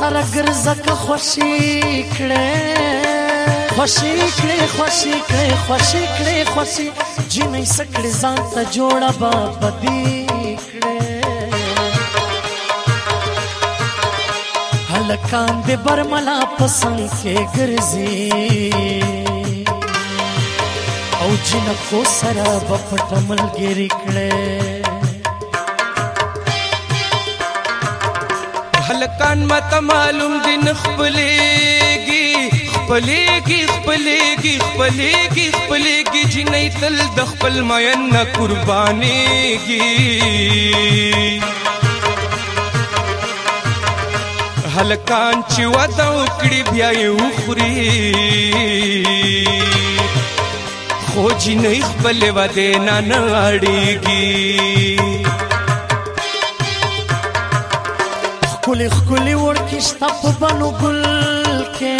سره ګرځکه خوشي کړې خوشي کړې خوشي کړې خوشي کړې خوشي جنې سکړې ځان ته جوړه بابا دی کړې هلکان دې برملا پسند کې ګرځي او جنکو سره په پټ ملګری کړې هلکان ماته معلوم دي نه خپلېږي خپلېږي خپلېږي خپلېږي خپلېږي جنۍ تل د خپل مین نه قربانېږي هلکان چې واده وکړي بیا یې وخوري خو جنۍ خپل واده نه نه اړېږي خولي خولي ورکی ستا په بنو ګل کې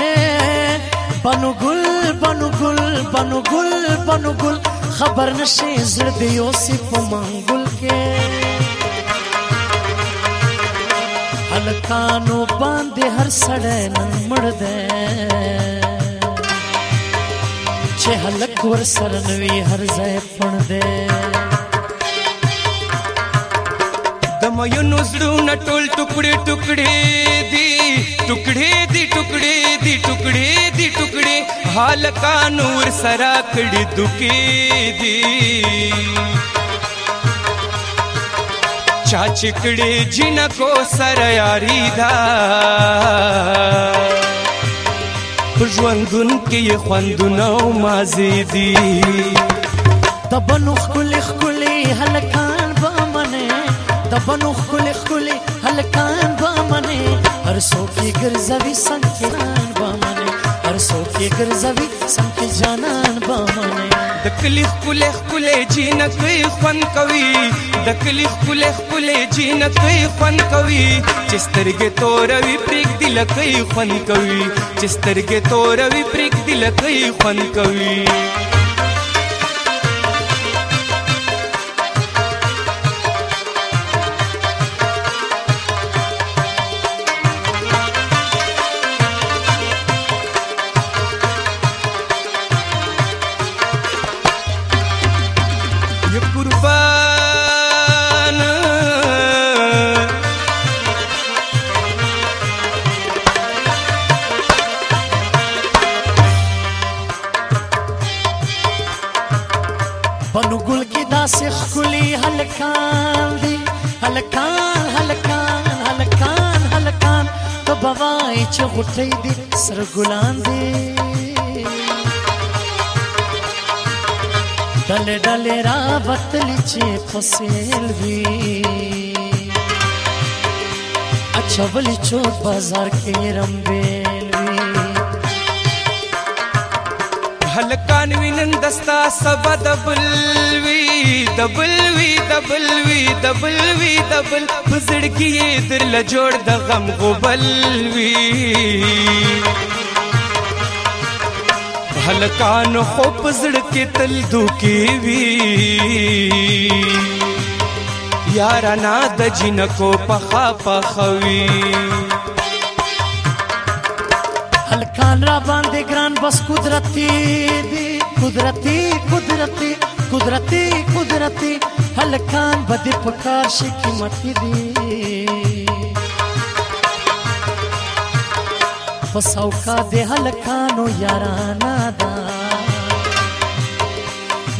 بنو ګل بنو ګل بنو ګل بنو ګل خبر نشي زړه دی یوسف په منګل کې هلکانو باندې هر سړی نن مړ دی چې هلک ور سره نوي هر ځای پړ دی د مینو زړونه ټول ټوکړي ټوکړي دي ټوکړي دي ټوکړي دي ټوکړي دي ټوکړي حال کا نور سرا کړي دکې دي چا چکړي جن کو سر یاري دا ژوندون کې خوندونه مازي دي د بنو خل خل هلکان د بنو خل خل هلکان به منې هر څوک یې ګرځوي څنګه ځان به منې هر څوک یې ګرځوي څنګه جانان به منې د کلی خل خل جنت خوان کوي د کلی خل خل جنت خوان کوي چې سترګې توروي پرېګ دل کوي خوان کوي چې سترګې توروي پرېګ دل کوي خوان کوي داسې خولي هلکان دي هلکان هلکان هلکان هلکان ته به وایي چې غوټۍ دي سره ګلان دي ډلې ډلې را وتلې چې فصیل وي اچھا ولی چوک بازار کې رمبه هلکان وینن دستا سبا دبل وی دبل وی دبل وی دبل وی دبل پزړکی در ل جوړ د غم غبل وی هلکان خو پزړکی تل دوکی وی یارانا د جنکو پخا پخوي خان را باندې ګران بس قدرتي دی قدرتي قدرتي قدرتي قدرتي هل خان بد پکار شي قیمت دی پس اوکا دی هل خانو یارانا دا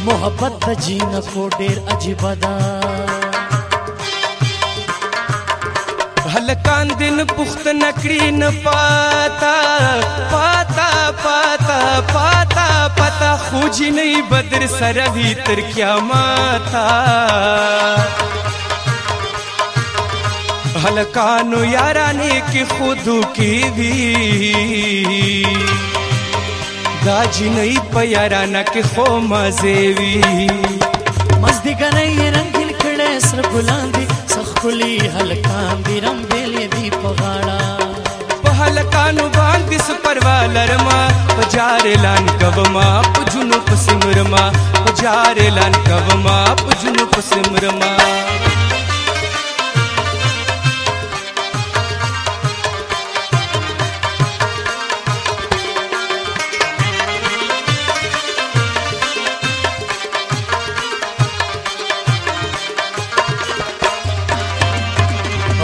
محبت د جین کو ډیر عجیب ده هلکان دین پخت نکړی نه پاتا پاتا پاتا پاتا پتا خو جی نه بدر سره وی تر قیامت هلکانو یارانه کی خودو کی وی دا جی نه پیارانه کی خو مزه وی مزدګنې رنگل کړه سر بلان دی ಸಕ್ಕುಲಿ ಹಲಕಾಂದಿ ರಂಬೇಲಿ ದೀಪಗಾಳ ಹಲಕಾನು ಬಾಂದಿ ಸುಪರ್ವಾಲರಮ ಪಜಾರೆ ಲಾನ್ ಕವಮ ಪುಜುನು ಪುಸಿಮರಮ ಪಜಾರೆ ಲಾನ್ ಕವಮ ಪುಜುನು ಪುಸಿಮರಮ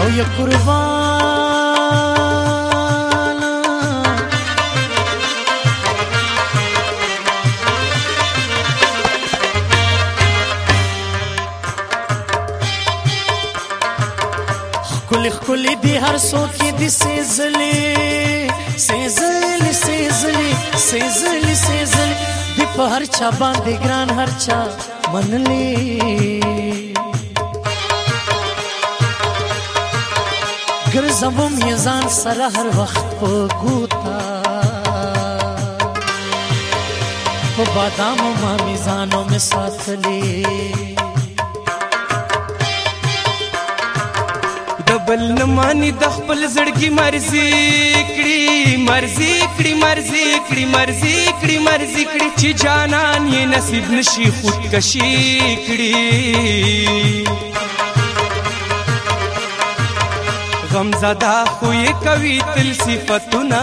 او یا قربانا خکلی خکلی دی هر سوکی دی سیزلی سیزلی سیزلی سیزلی سیزلی دی په هر چا باندې ګران هر چا منلی ګرځوم یې ځان سره هر وخت په ګوتا په بادامو ما میزانو مې ساتلې دبل نمانی د خپل زړګي مرزي کړي مرزي کړي مرزي کړي مرزي کړي مرزي کړي چې جانان یې نصیب نشي خودکشي کړي غم زدا خو یې کوي تل صفاتونه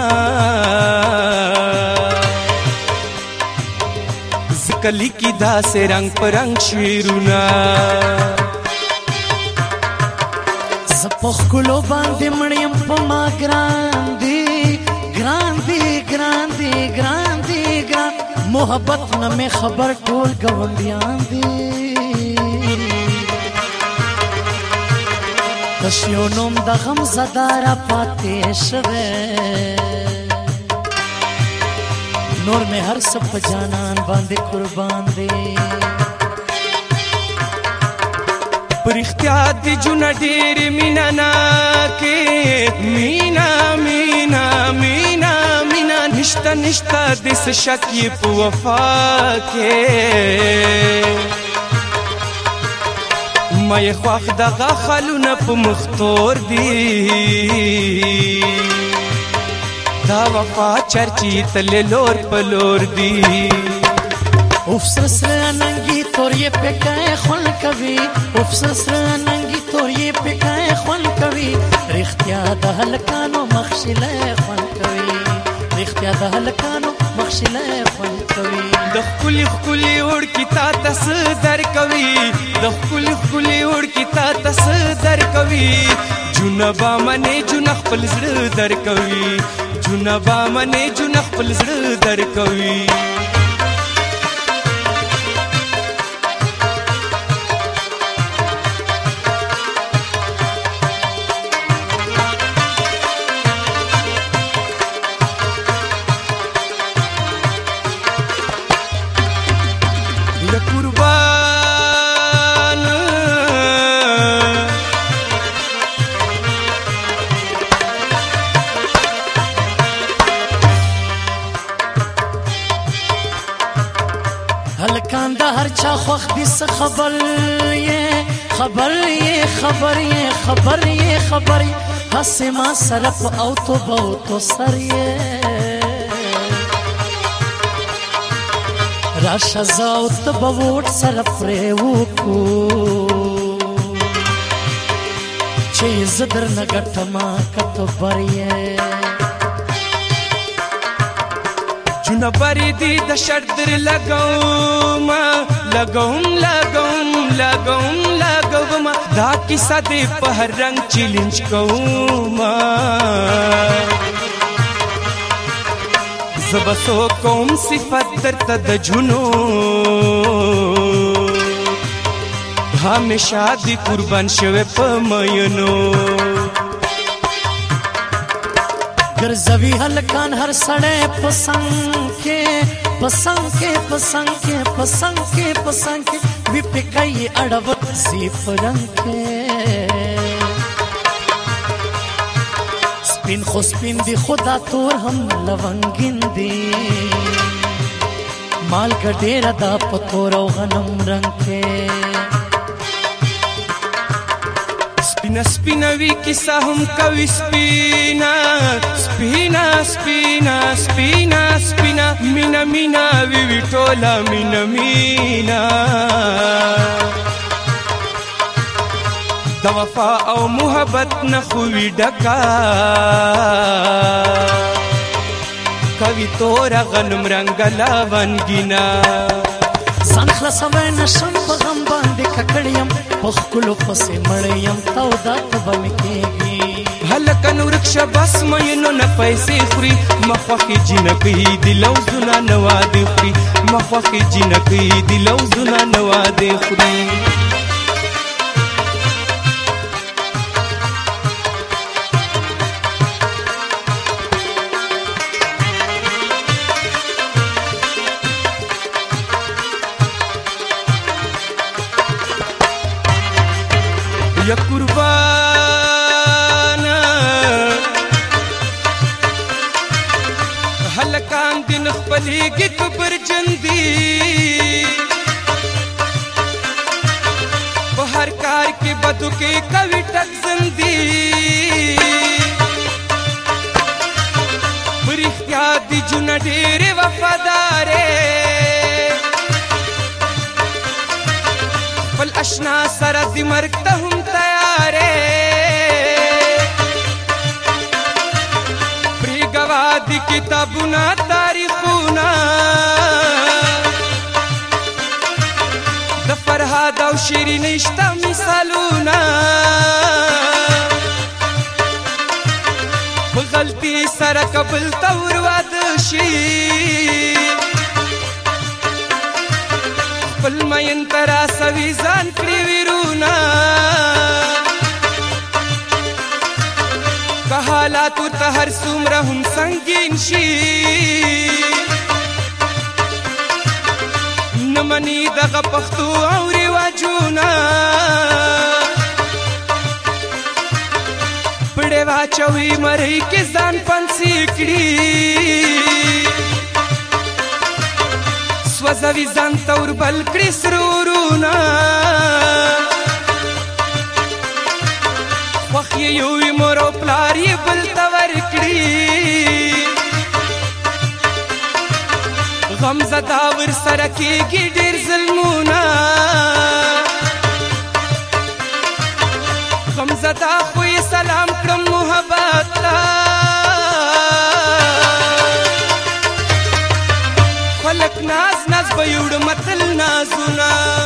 زکلی کی دا سه رنگ پرنګ شیرونه زپخ کولو باندې مړیم په ما ګران دی ګران دی ګران دی ګران دی ګران محبت نه خبر ټول ګوندیان دی تشیو نوم د غم زدارا پاتې شوه نور مې هر څه په جانان باندې قربان دي پرختیا دي جون ډېر مینا نا کې مینا مینا مینا مینا نشتا نشتا د شک په وفا کې مې خوښ دغه خلونه په مختور دي دا وفا چرچی تل لور په لور دي اوف سره ننګي تور یې پکای خل کوي اوف سره ننګي تور یې پکای خل کوي رښتیا د هلکانو مخشله خل کوي رښتیا د هلکانو خوشاله خوند کوي د خولي خولي ور کی تا تس در کوي د خولي خولي ور کی تا تس در کوي جنبا منه جن خپل زړه در کوي جنبا منه جن خپل زړه در کوي هرچا خوخ دي خبر یې خبر یې خبر یې خبر یې خبر حس ما صرف او تو بو تو سر یې راشه زاو ته به ووټ سره پرې وکړو چې زه درنه ګټم که ته بریې زړونه بری دي د شرط در لګوم لګوم لګوم لګوم لګوم دا کیسه دې په هر رنگ چیلنج کوم زبسو کوم صفات در ته د جنون همیشه دې قربان شوه په مینو ګرځوي هلکان هر سړی پسنګ کې پسنګ کې پسنګ کې پسنګ کې پسنګ کې وی پکای اڑو سی پرنګ کې سپین خو سپین دی خدا تور هم لونګین دی مال کډیر دا پتور او غنم رنگ کې سپینا سپینا وی کیسا هم کوي سپینا سپینا سپینا سپینا سپینا مینا مینا وی وی ټولا مینا مینا د وفا او محبت نه خو وی ډکا کوي تور غنم رنگ لا ونګینا ځان خلاصوي نشم په غم باندې ککړیم پخکلو پسې مړیم تو دا تبم کېږي هلک نور ښه بس مې نو نه پیسې خوري مخوخي جنکی دی لوزونه نوادې خوري مخوخي جنکی دی لوزونه نوادې خوري पलेगी कब्र जंदी बाहर कार की बदुकी कवि टक जंदी बरिख्तियादी जुन डेरे वफादारे पल अशना सरा दिमर्ग हम तैयारे प्री गवादी किताबुना شیرینی شته مثالونه په غلطي سره قبل تور واده شي خپل مین ترا سوي ځان کړی ویرونه که حالات ته هر څومره هم سنگین شي منی دغه پښتو او رواجونه پړې واچوي مری کې ځان پنسي کړي سوځوي ځان تور بل کړي سرورونه وخت یې یوې مور او پلار یې بل تور کړي حمزه دا ور سره کېږي ډېر ظلمونه حمزه دا خو یې سلام کړم محبت ته خلک ناز ناز به یوړ متل نازونه